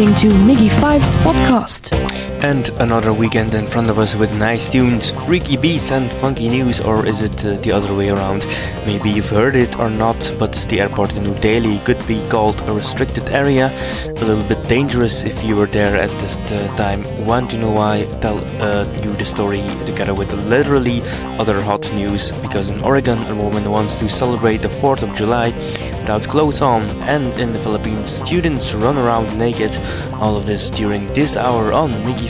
listening to Miggy Five's podcast. And another weekend in front of us with nice tunes, freaky beats, and funky news, or is it uh, the other way around? Maybe you've heard it or not, but the airport in New Delhi could be called a restricted area, a little bit dangerous if you were there at this uh, time. Want to know why? Tell uh, you the story together with literally other hot news, because in Oregon, a woman wants to celebrate the 4th of July without clothes on, and in the Philippines, students run around naked. All of this during this hour on Miggy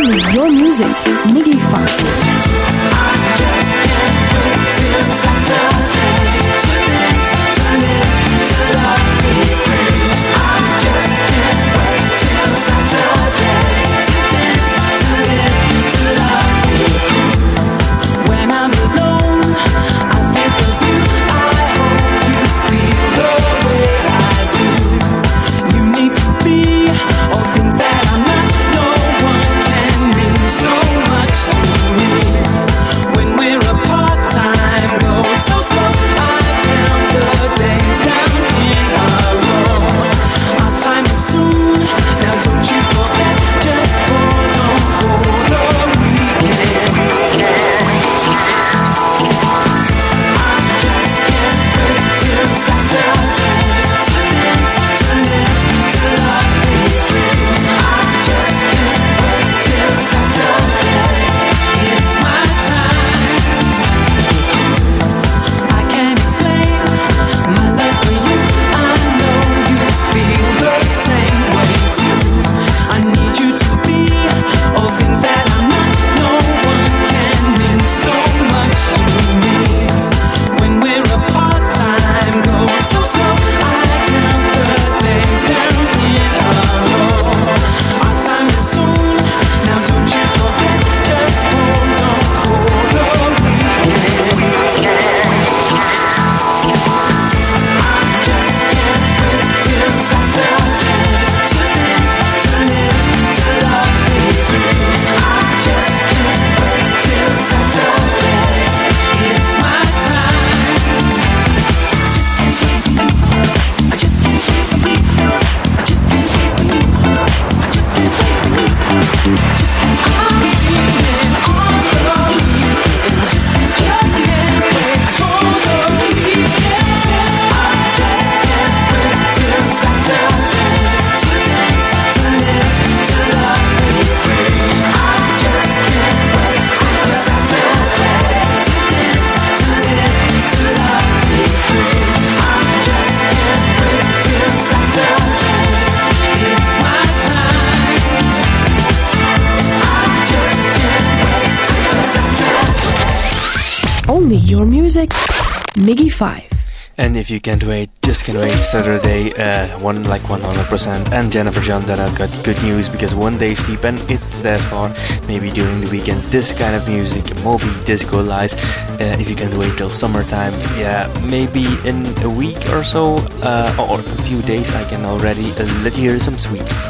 Only your music, Miggy Five. 5. And if you can't wait, just can wait Saturday, uh, one like 100%. And Jennifer John I've got good news because one day sleep and it's there for maybe during the weekend this kind of music, Moby Disco Lies. Uh, if you can't wait till summertime, yeah, maybe in a week or so uh, or a few days, I can already uh, let you hear some sweeps.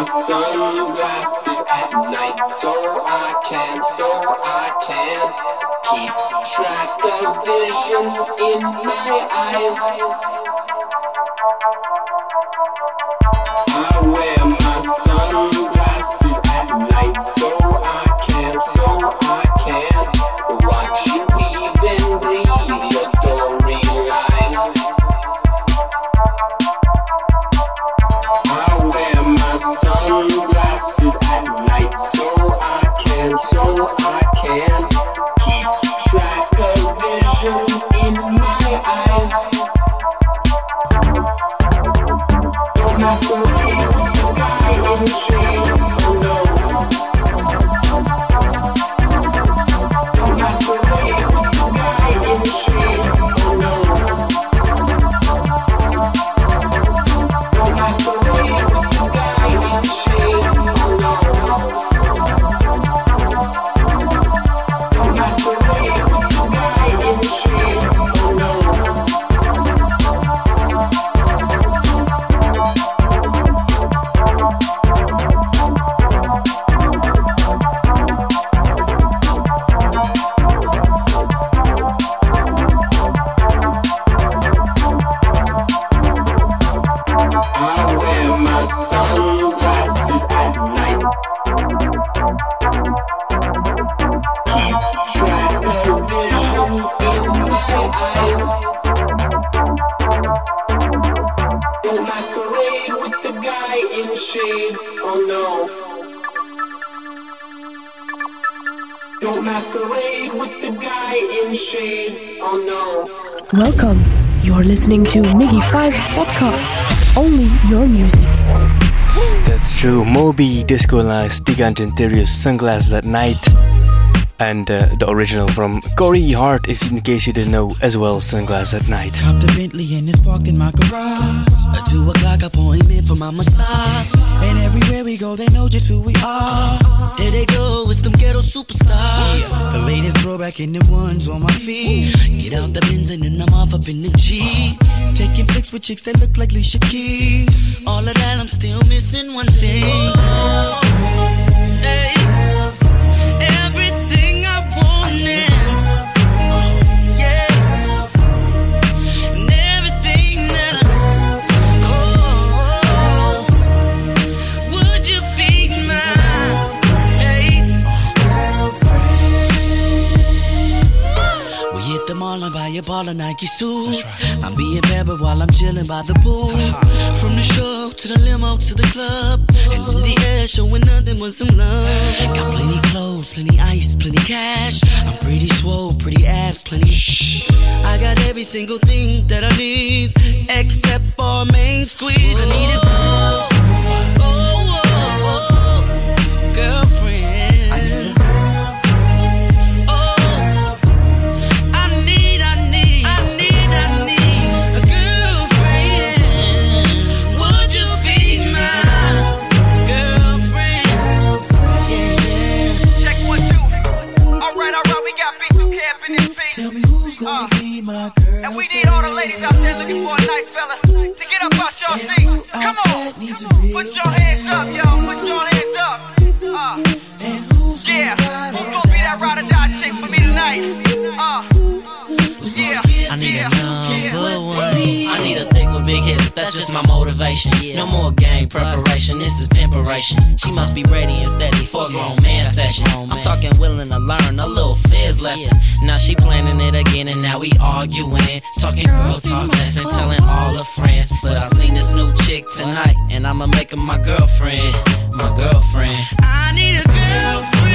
My sunglasses at night so I can, so I can keep track of visions in my eyes. I wear my sunglasses at night so I can, so I can watch can, listening to Miggy Five's podcast. Only your music. That's true. Moby, Disco Lives, Tiga and Zyntherius, Sunglasses at Night. And uh, the original from Corey Hart, if in case you didn't know, as well, Sunglasses at Night. Hopped a Bentley and it's parked in my garage. A two o'clock appointment for my massage. And everywhere we go, they know just who we are. There they go, it's them ghetto superstars. The latest throwback in the ones on my feet. Get out the bins and then I'm off up in the G. Taking flicks with chicks that look like Alicia Keys. All of that, I'm still missing one thing. Hey. A baller Nike suit. I'm being but while I'm chilling by the pool. From the show to the limo to the club. Hands in the air, showing nothing but some love. Got plenty clothes, plenty ice, plenty cash. I'm pretty swole, pretty abs, plenty. I got every single thing that I need, except for a main squeeze. I need a on. Put your hands up, y'all. Put your hands up. Uh, And who's yeah. Who's gonna be that ride or die chick for me tonight? Hips, that's just my motivation. No more game preparation, this is pimperation. She must be ready and steady for a grown man session. I'm talking willing to learn a little fizz lesson. Now she planning it again and now we arguing. Talking girl talk lesson, telling all her friends. But I seen this new chick tonight and I'ma make her my girlfriend. My girlfriend. I need a girlfriend,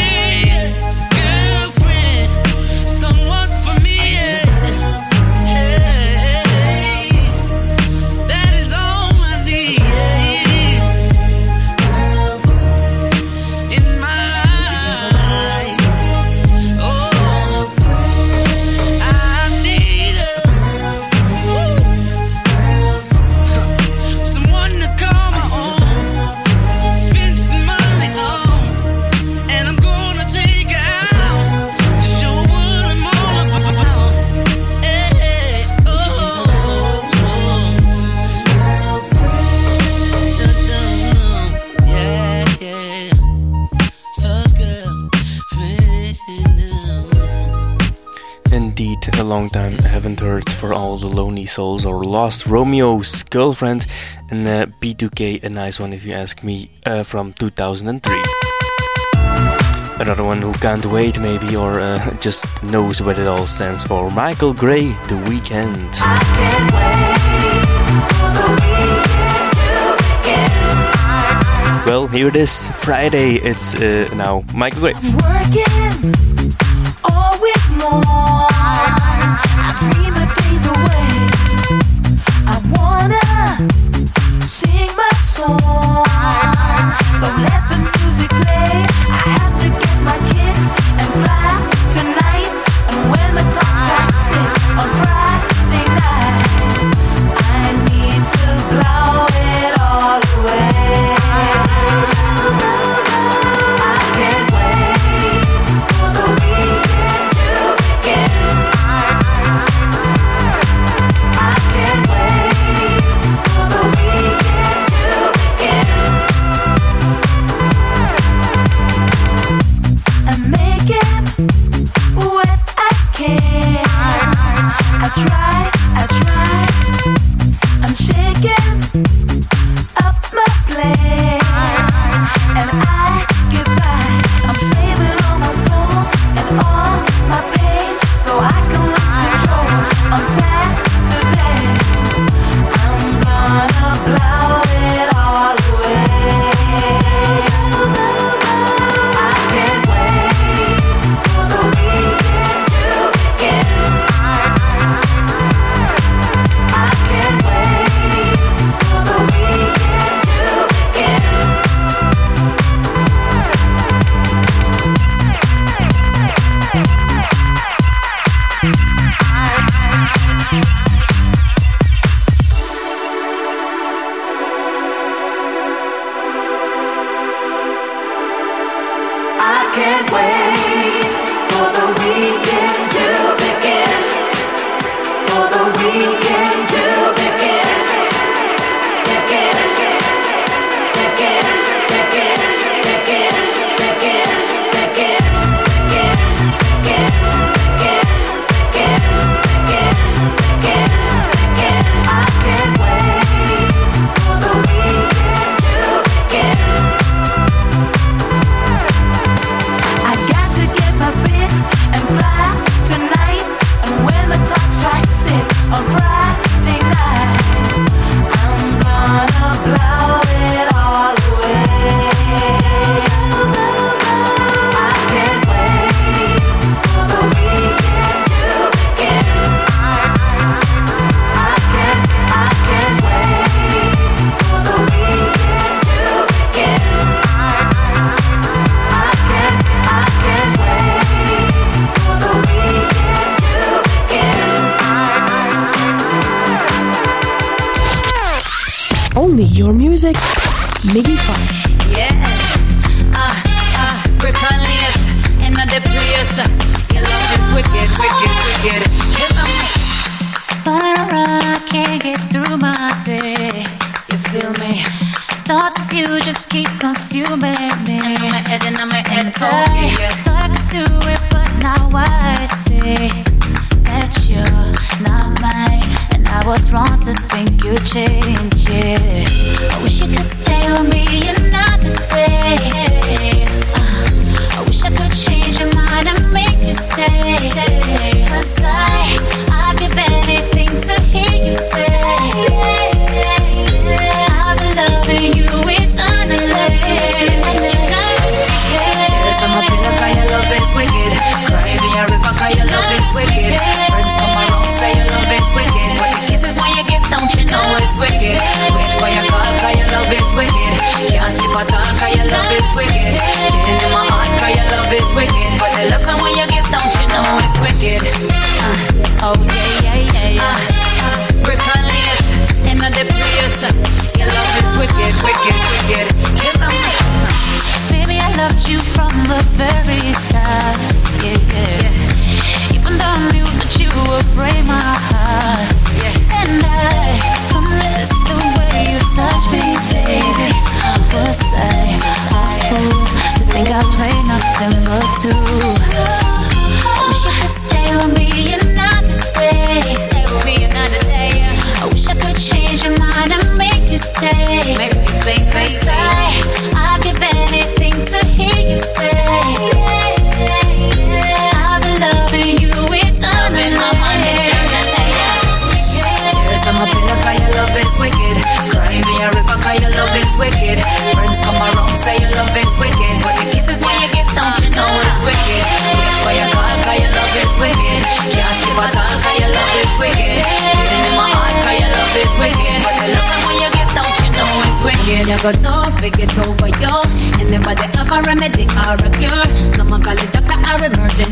souls or lost Romeo's girlfriend, and uh, B2K, a nice one if you ask me, uh, from 2003. Another one who can't wait, maybe, or uh, just knows what it all stands for. Michael Gray, The Weekend. Well, here it is, Friday. It's uh, now Michael Gray. working all week long.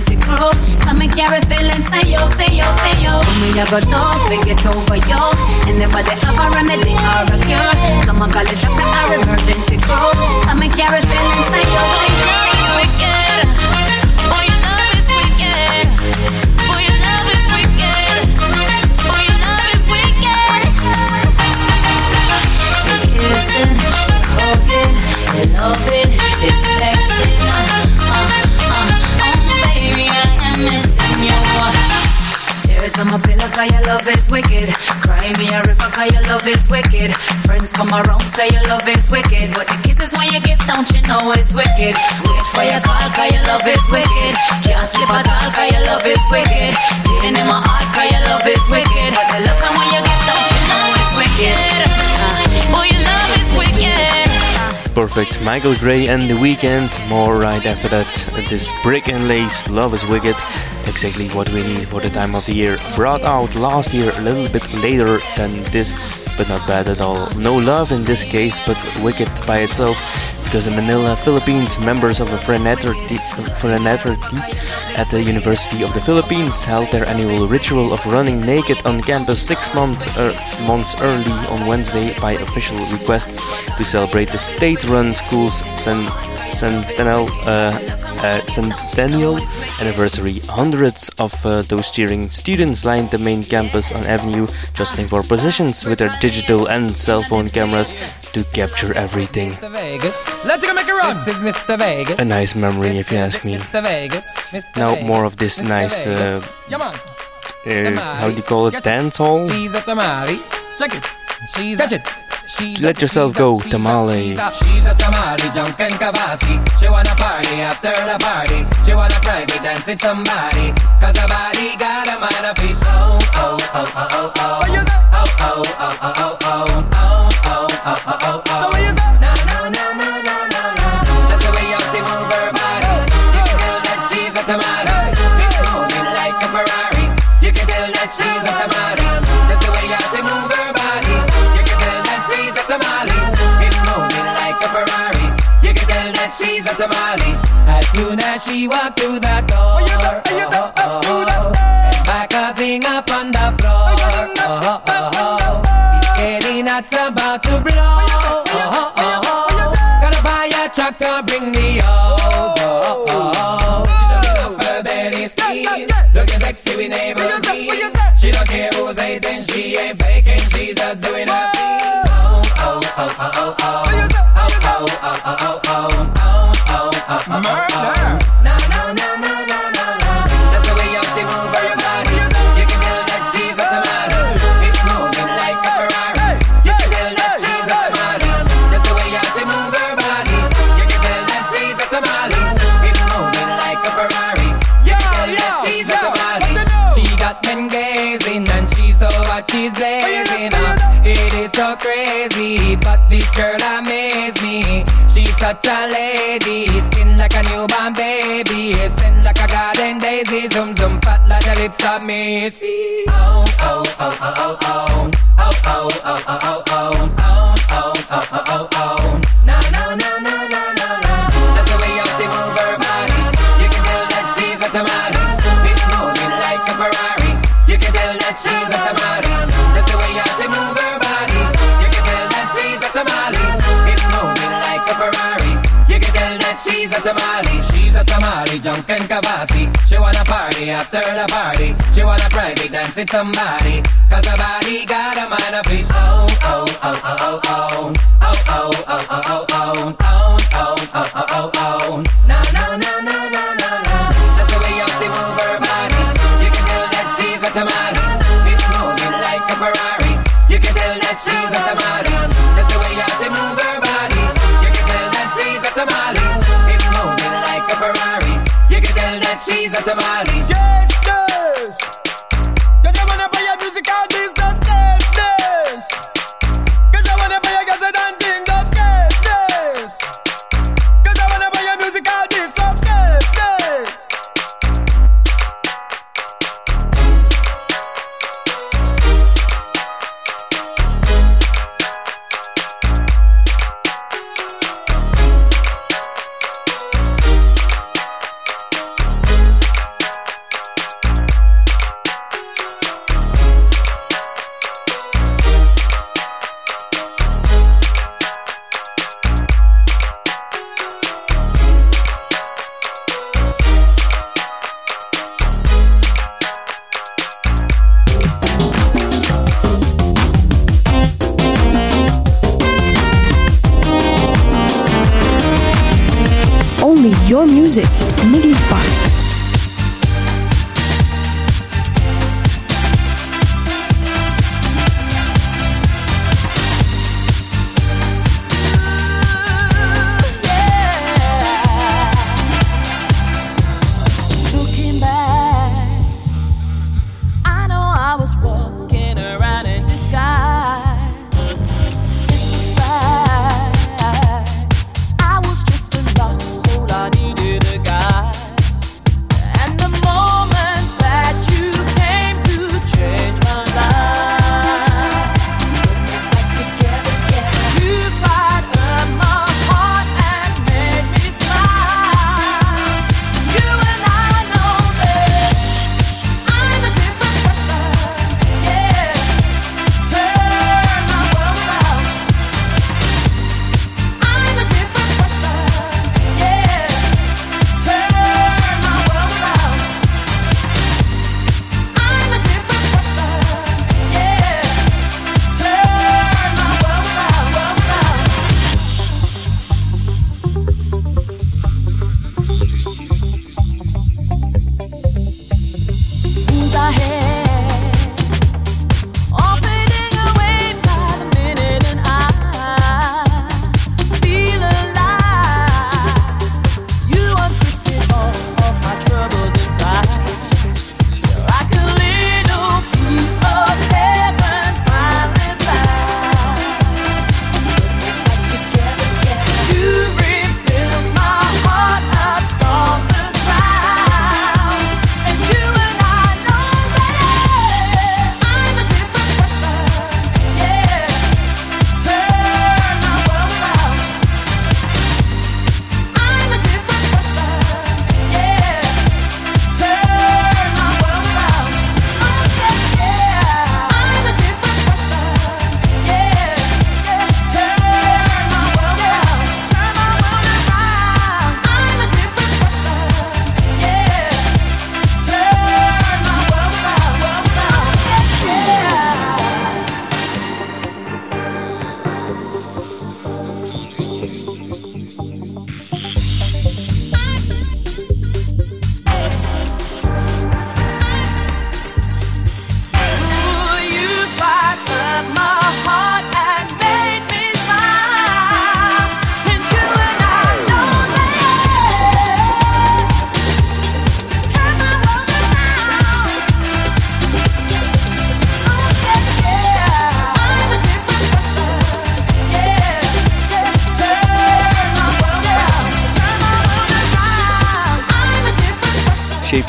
Emergency crew. Come and carry feelings, say yo, say yo, say yo. Me, you got to forget over you. Anybody have a remedy or a cure? Someone call it doctor or emergency crew. Come and carry feelings, say yo, say yo. Wicked. Boy, your love is wicked. Boy, your love is wicked. Boy, your love is wicked. Kissing, hugging, and loving, it's sexy. Tears on my pillow 'cause your love is wicked. Cry me a river 'cause your love is wicked. Friends come around say your love is wicked. But the kisses when you give, don't you know it's wicked? Wait for your call 'cause your love is wicked. Can't sleep at all 'cause your love is wicked. Getting in my heart 'cause your love is wicked. But the love when you give, don't you know it's wicked? Perfect. Michael Gray and The Weekend. More right after that. This Brick and Lace, Love is Wicked. Exactly what we need for the time of the year. Brought out last year, a little bit later than this, but not bad at all. No love in this case, but Wicked by itself. Because in Manila, Philippines, members of a fraternity, fraternity at the University of the Philippines held their annual ritual of running naked on campus six month, er, months early on Wednesday by official request to celebrate the state-run school's centennial, uh, uh, centennial anniversary. Hundreds of uh, those cheering students lined the main campus on Avenue, jostling for positions with their digital and cell phone cameras to capture everything. Vegas. Let's go make a run. This is Mr. Vegas. A nice memory, if you ask me. Vegas. Now more of this nice, uh, Vegas. Come on. uh, how do you call it, dance hall? She's a tamale. Check it. She's Catch it. She's Let yourself go, tamale. She's a tamale, jumping kabasi. She wanna party after the party. She wanna private dance with somebody. Cause her body got a mind of peace. Oh, oh, oh, oh, oh, oh. Oh, oh, oh, oh, oh, oh, oh. Oh, oh, oh, oh, oh, oh. So what you say? No, no, no, a. As soon as she walked through that door, oh, oh, oh, and back a thing up on the floor. Oh, oh, oh, oh. It's getting that's about to blow. Oh, oh, oh. Got a truck to bring the hose. Oh, oh. She showing off her belly skin, looking sexy with neighbors. She don't care who's hating, she ain't faking, she's just doing her thing. Oh, oh, oh, oh, oh, oh. Oh, oh, oh, oh, oh, oh. Oh, she's a tamale. It's moving like a Ferrari. You can tell that she's a tamale. Just the way how she move her body, you can tell that she's a tamale. It's moving like a Ferrari. You can tell that she's a tamale. She got men gazing and she's so hot, she's blazing. Uh, It is so crazy, but this girl amazes me. A lady, skin like a newborn baby, scent like a garden daisy, zoom zoom fat like the lips of Missy. Oh oh oh oh oh oh, oh oh oh oh oh oh, oh oh oh oh oh tamale, junk and kavasi. She wanna party after the party. She wanna private dance with somebody. Cause her body got a mind of oh, oh, oh, oh, oh. Oh, oh, oh, oh, oh, oh. Oh, oh, she's a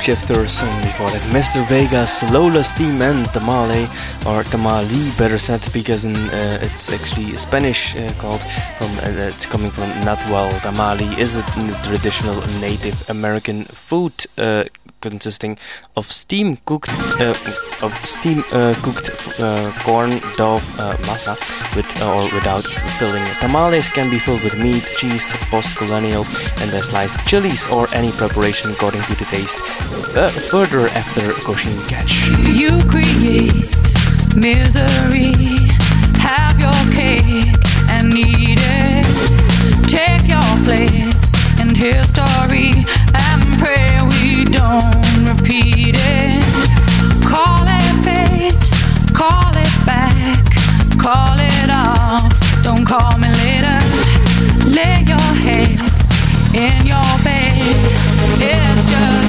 Shapeshifters, and before that Mr. Vegas, Lola Steam and Tamale, or Tamale better said, because in, uh, it's actually Spanish uh, called, from uh, it's coming from Nahuatl. Tamale is a traditional Native American food uh, consisting of steam cooked uh, of steam uh, cooked uh, corn dough uh, masa with or without filling. Tamales can be filled with meat, cheese, post colonial, and sliced chilies or any preparation according to the taste. Further after Koshin catch. You create misery. Have your cake and eat it. Take your place in history and pray we don't repeat it. Call it fate, call it back, call it off. Don't call me later. Lay your head in your bed. It's just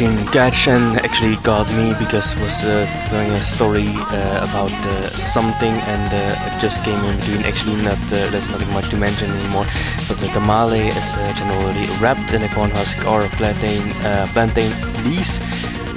Catch and actually got me because was uh, telling a story uh, about uh, something and uh, it just came in between. Actually, not uh, there's nothing much to mention anymore. But the tamale is uh, generally wrapped in a corn husk or plantain uh, plantain leaves.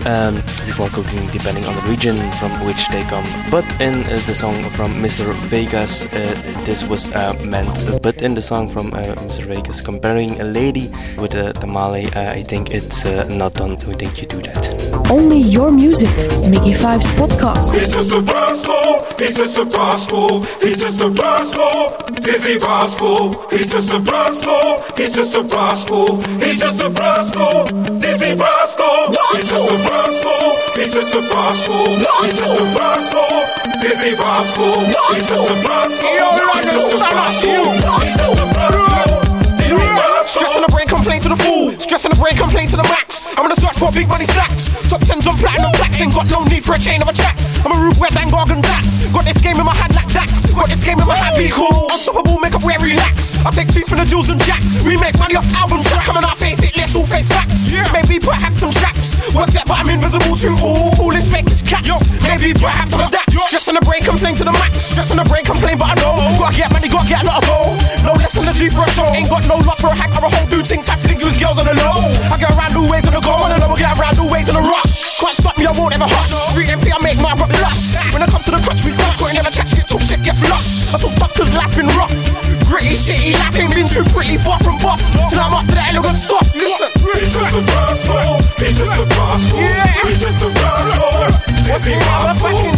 Um, before cooking, depending on the region from which they come. But in uh, the song from Mr. Vegas, uh, this was uh, meant. But in the song from uh, Mr. Vegas, comparing a lady with a tamale, uh, I think it's uh, not done. We think you do that. Only your music. Mickey Five's podcast. He's just a rascal, he's just a rascal, he's just a rascal, Dizzee Rascal, he's just a rascal, he's just a rascal, he's just a rascal, Dizzee Rascal, he's just a rascal, he's just a rascal, he's just a rascal, Dizzee Rascal, he's just a rascal, he's just a rascal, he's just a rascal, rascal. Stress on the brain, complain to the fool. Stress on the brain, complain to the max. I'm gonna search for big money stacks. Top tens on platinum plaques. Ain't got no need for a chain of a. I'm a root wet and gargan dax. Got this game in my hand like dax. Got this game in my hand, be cool. Unstoppable, make up where relax. I take two from the jewels and jacks. We make money off album tracks. Come on, I face it, let's all face facts. Maybe perhaps some traps. What's that? But I'm invisible to all foolish fakers cats. Maybe perhaps I'm that. Stress on the brain, complain to the max. Stress on the brain, complain, but I know. Gotta get money, gotta get a lot of gold. No less than the G for a show. Ain't got no love for a hack or a whole dude things happening girls on the low. I get around new ways on the go, on the low, I get around new ways in the rush. Can't stop me, I won't ever hush. Read MP, I make my rock lush. When it comes to the crutch, we crush. Got in the chat, shit, talk shit, get flush. I talk tough cause life's been rough. Gritty, shitty, life ain't been too pretty, far from buff. So now I'm after the elegant stuff. Listen. He's just a rascal, he's just a rascal, he's just a rascal, Dizzee Rascal,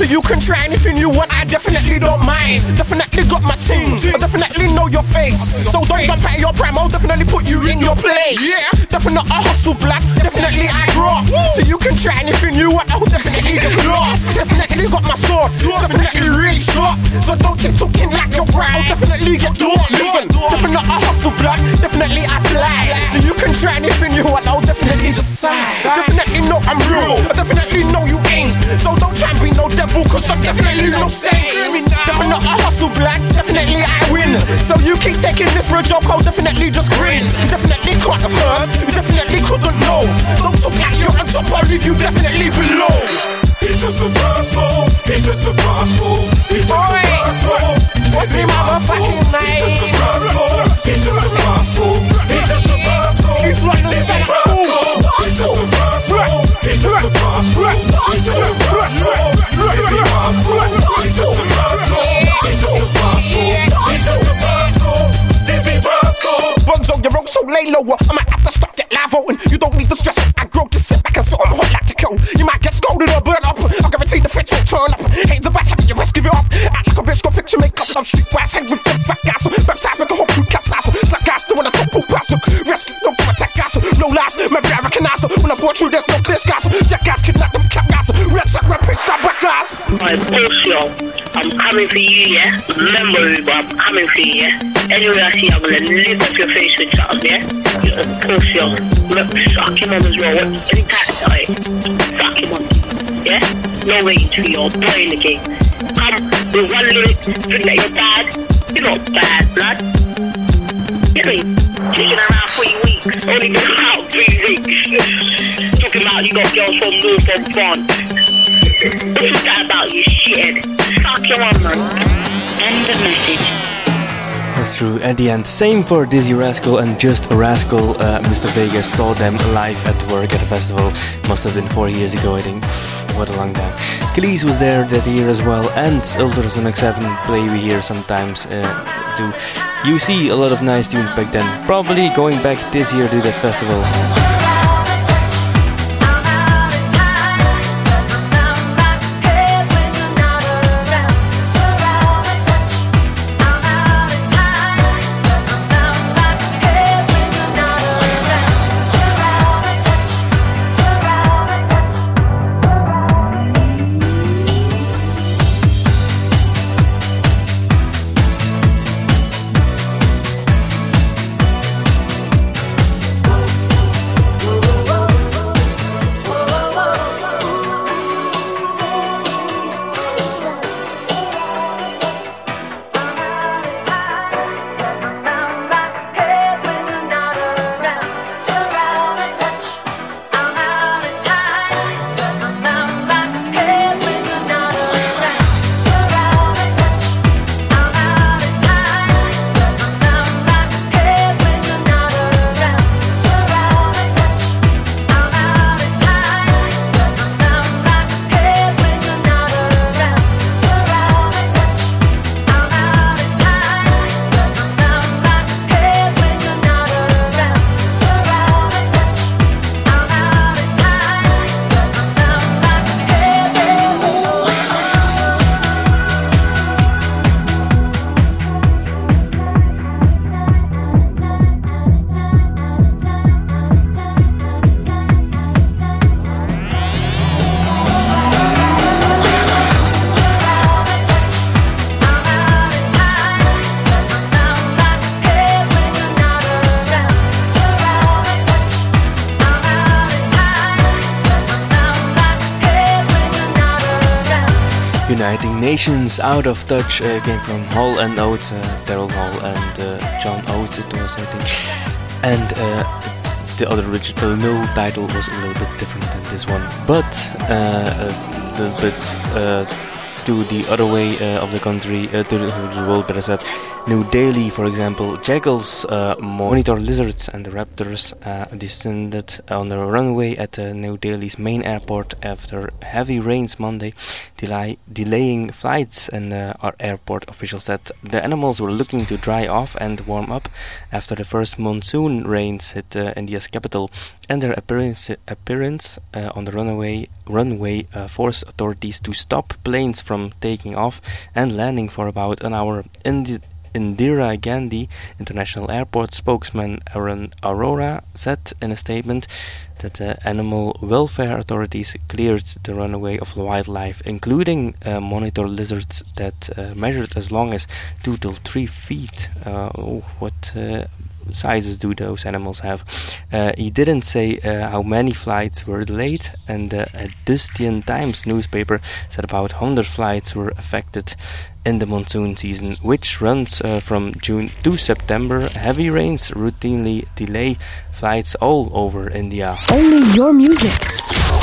So you can try anything you want, I definitely don't mind. Definitely got my team, I definitely know your face. So don't jump out of your prime, I'll definitely put you in your place. Yeah, definitely a hustle black, definitely I grow. So you can try anything you want, I'll definitely just block. Definitely got my sword, definitely really short. So don't keep talking like you're brown, I'll definitely get door. Listen, definitely a hustle black, definitely I fly. So you can try anything you want, I'll definitely just sigh. Definitely know I'm real, I definitely know you ain't. So don't try and be no devil, cause I'm definitely no Definitely a hustle black, definitely I win. So you keep taking this for a joke, I'll definitely just grin. Definitely can't have heard, you definitely couldn't know. Don't talk like you're on top, I'll leave you definitely below. He's just a rascal. He's just a rascal. He's just a rascal. What's the motherfucking name? He's just a rascal. He's just yeah? Remember, I'm coming for you, yeah? Anywhere I see you, I'm gonna lift up your face with something, yeah? yeah of course, yo. Look, suck him on as well. What, anytime, alright? Suck him on, yeah? No way to your boy in the game. Come with one lyric, think that you're bad. You're not bad, blood. You know, kicking around three weeks, only been out three weeks. Talking about you got girls from North and Front. What's that about you shit? Fuck your one, man. End of message. That's true. At the end, same for Dizzee Rascal and Just a Rascal. Uh, Mr. Vegas saw them live at work at a festival. Must have been four years ago, I think. What a long time. Kelis was there that year as well, and Ultrasonic 7 play we hear sometimes uh, too. You see a lot of nice tunes back then. Probably going back this year to that festival. Uniting Nations Out of Touch uh, came from Hall and Oates, uh, Daryl Hall and uh, John Oates it was I think. And uh, the other original no title was a little bit different than this one, but uh, a little bit uh, to the other way of the country, to, the, world, better said. New Delhi, for example, jackals, monitor lizards, and the raptors descended on the runway at New Delhi's main airport after heavy rains Monday, delay, delaying flights. And uh, our airport officials said the animals were looking to dry off and warm up after the first monsoon rains hit uh, India's capital, and their appearance, appearance uh, on the runway runway uh, forced authorities to stop planes from taking off and landing for about an hour. Indi- Indira Gandhi International Airport spokesman Arun Arora said in a statement that the animal welfare authorities cleared the runway of wildlife, including uh, monitor lizards that uh, measured as long as two till three feet. Uh, what uh, sizes do those animals have? Uh, he didn't say uh, how many flights were delayed, and the Hindustan Times newspaper said about 100 flights were affected in the monsoon season, which runs uh, from June to September. Heavy rains routinely delay flights all over India. Only your music.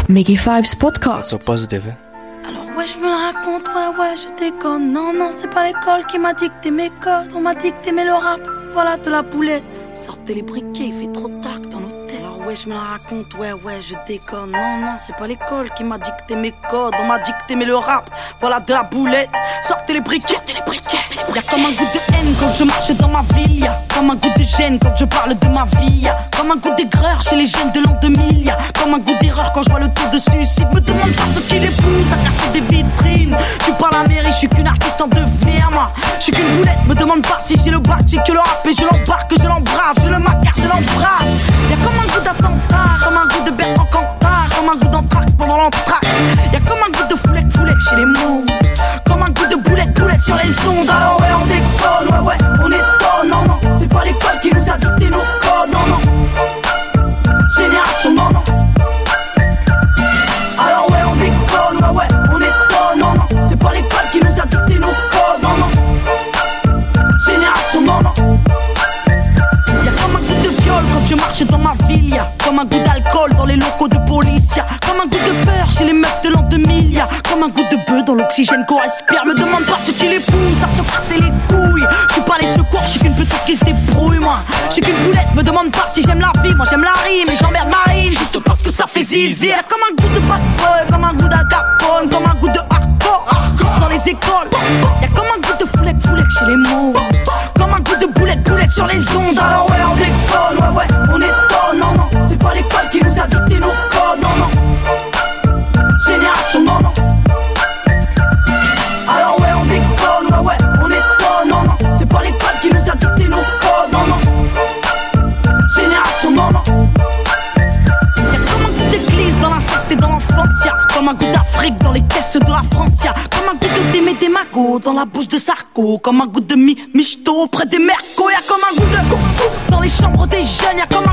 Mickey Five's podcast. So positive, eh? Ouais, je me le raconte, ouais, ouais, je déconne. Non, non, c'est pas l'école qui m'a dicté mes codes. On m'a dicté, mais le rap, voilà de la boulette. Sortez les briquets, il fait trop je me la raconte, ouais, ouais, je déconne. Non, non, c'est pas l'école qui m'a dicté mes codes. On m'a dicté, mais le rap, voilà de la boulette. Sortez les briquets, sortez les briquets. Y'a comme un goût de haine quand je marche dans ma ville. Y'a comme un goût de gêne quand je parle de ma vie. Comme un goût d'aigreur chez les jeunes de l'an 2000. Y'a comme un goût d'erreur quand je vois le taux de suicide. Me demande pas ce qui les pousse à casser des vitrines. Je suis pas la mairie, je suis qu'une artiste en devenir, moi. Je suis qu'une boulette, me demande pas si j'ai le bac, j'ai que le rap et je l'embarque, je l'embrasse, je le macar, je l'embrasse. Y'a comme un goût d'attentat, comme un goût de Bertrand Cantat, comme un goût d'entraque pendant l'entraque. Y'a comme un goût de foulec, foulec chez les mots. Comme un goût de boulette, boulette sur les ondes. Alors ouais, on déconne, ouais, ouais, on étonne, comme un goût d'alcool dans les locaux de police, comme un goût de peur chez les meufs de l'an 2000, y'a comme un goût de bœuf dans l'oxygène qu'on respire. Me demande pas ce qui les pousse à te casser les couilles. Je suis pas les secours, je suis qu'une petite qui se débrouille, moi. Je suis qu'une boulette, me demande pas si j'aime la vie, moi j'aime la rime et j'emmerde Marine juste parce que ça fait zizi. Y'a comme un goût de bad comme un goût d'agapone, comme un goût de hardcore, dans les écoles. Y'a comme un goût de foulec, foulec chez les mots. Comme un goût de boulette, boulette sur les ondes. Alors ouais, on déconne, ouais, ouais, dans la bouche de Sarko, comme un goût de mi michto près des mercos, y'a comme un goût de boum dans les chambres des jeunes, y'a comme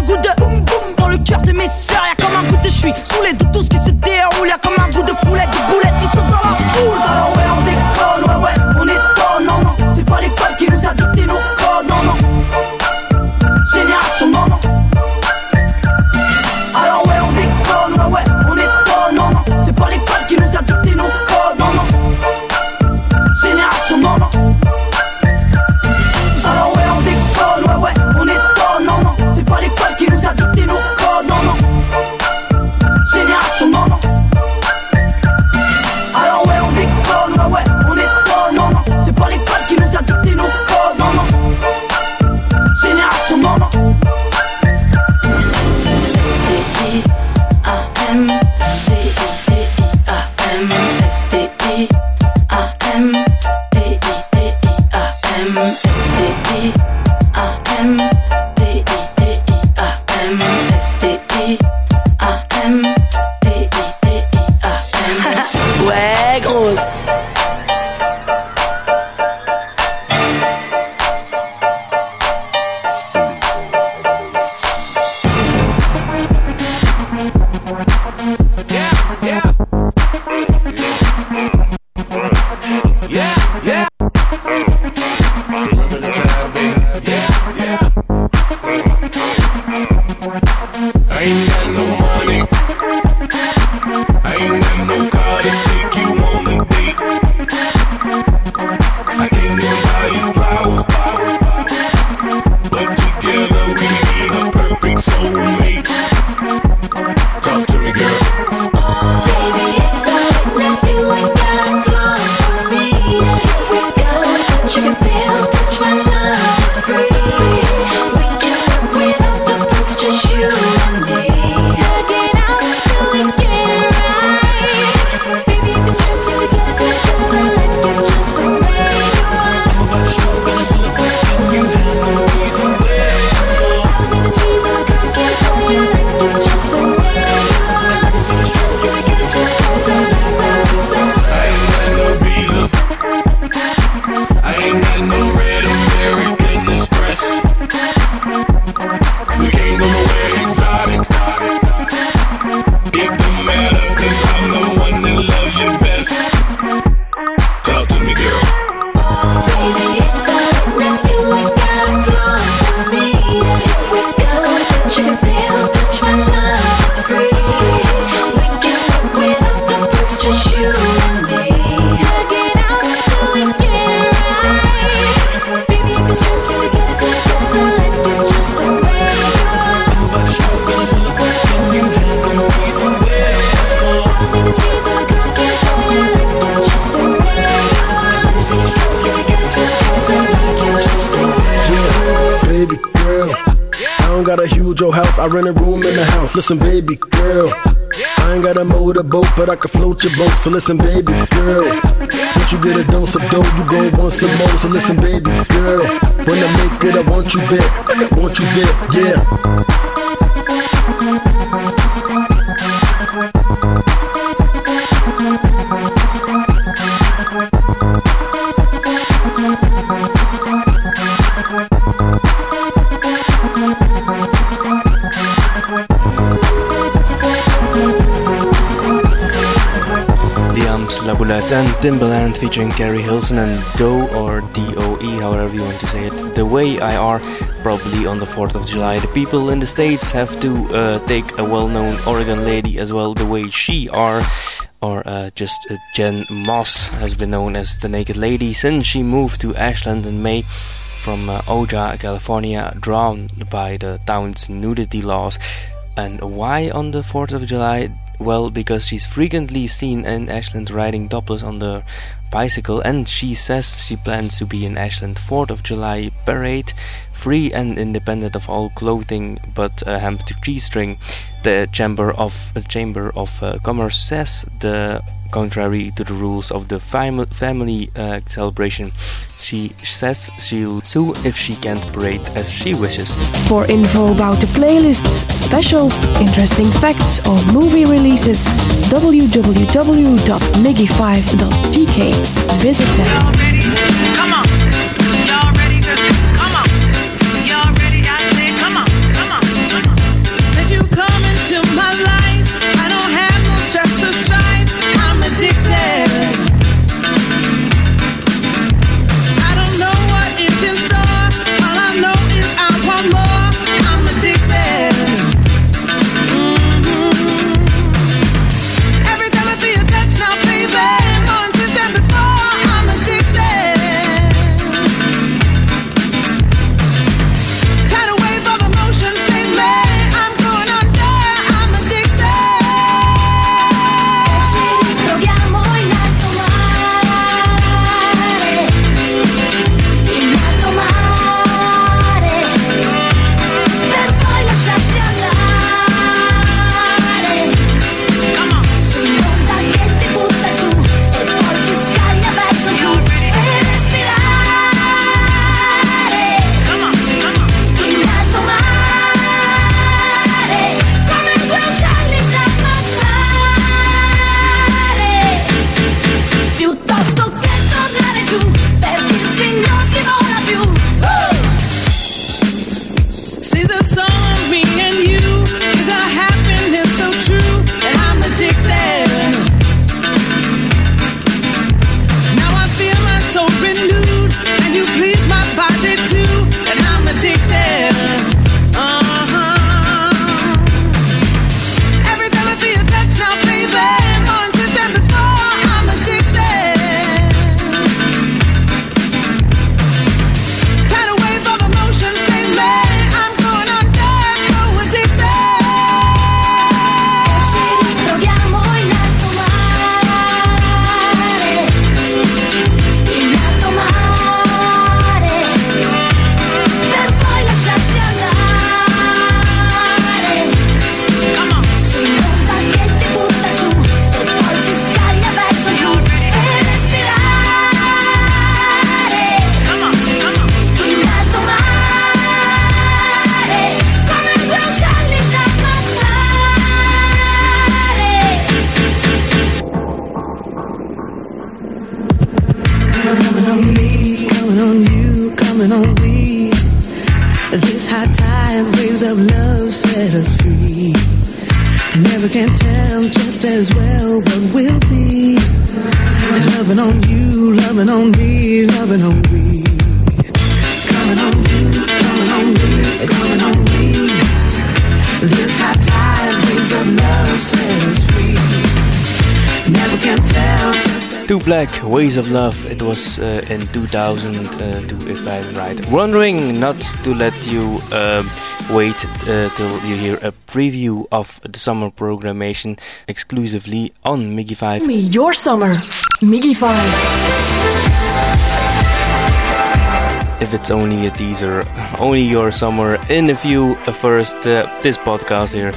still house. I rent a room in the house. Listen, baby girl, I ain't got a motorboat, but I can float your boat. So listen, baby girl, once you get a dose of dough, you go want some more. So listen, baby girl, when I make it, I want you there. I want you there, yeah. La and Timbaland featuring Keri Hilson and Doe or D-O-E, however you want to say it. The Way I Are, probably on the 4th of July. The people in the States have to uh, take a well-known Oregon lady as well, The Way She Are. Or uh, just uh, Jen Moss has been known as the Naked Lady since she moved to Ashland in May from uh, Ojai, California, drawn by the town's nudity laws. And why on the 4th of July? Well, because she's frequently seen in Ashland riding topless on the bicycle, and she says she plans to be in Ashland 4th of July parade, free and independent of all clothing but a hemp to G-string. The Chamber of uh, Chamber of uh, Commerce says the contrary to the rules of the fam- family uh, celebration. She says she'll sue if she can't parade as she wishes. For info about the playlists, specials, interesting facts, or movie releases, www.migy5.tk. Visit them. Two Black Ways of Love, it was uh, in 2002, uh, if I'm right. Wondering not to let you um, wait uh, till you hear a preview of the summer programmation exclusively on Migy 5. Me your summer, Migy 5. If it's only a teaser, only your summer in few. Uh, first, uh, this podcast here.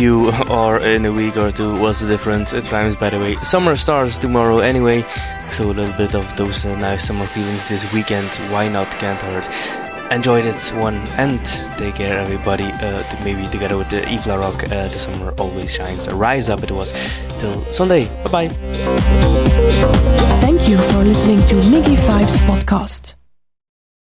Yeah, in a few or in a week or two, what's the difference? It rhymes, by the way. Summer starts tomorrow anyway, so a little bit of those uh, nice summer feelings this weekend. Why not? Can't hurt. Enjoy this one and take care, everybody. Uh, maybe together with the Eve Rock, uh, the summer always shines. Rise up, it was till Sunday. Bye bye. Thank you for listening to Migy 5's podcast.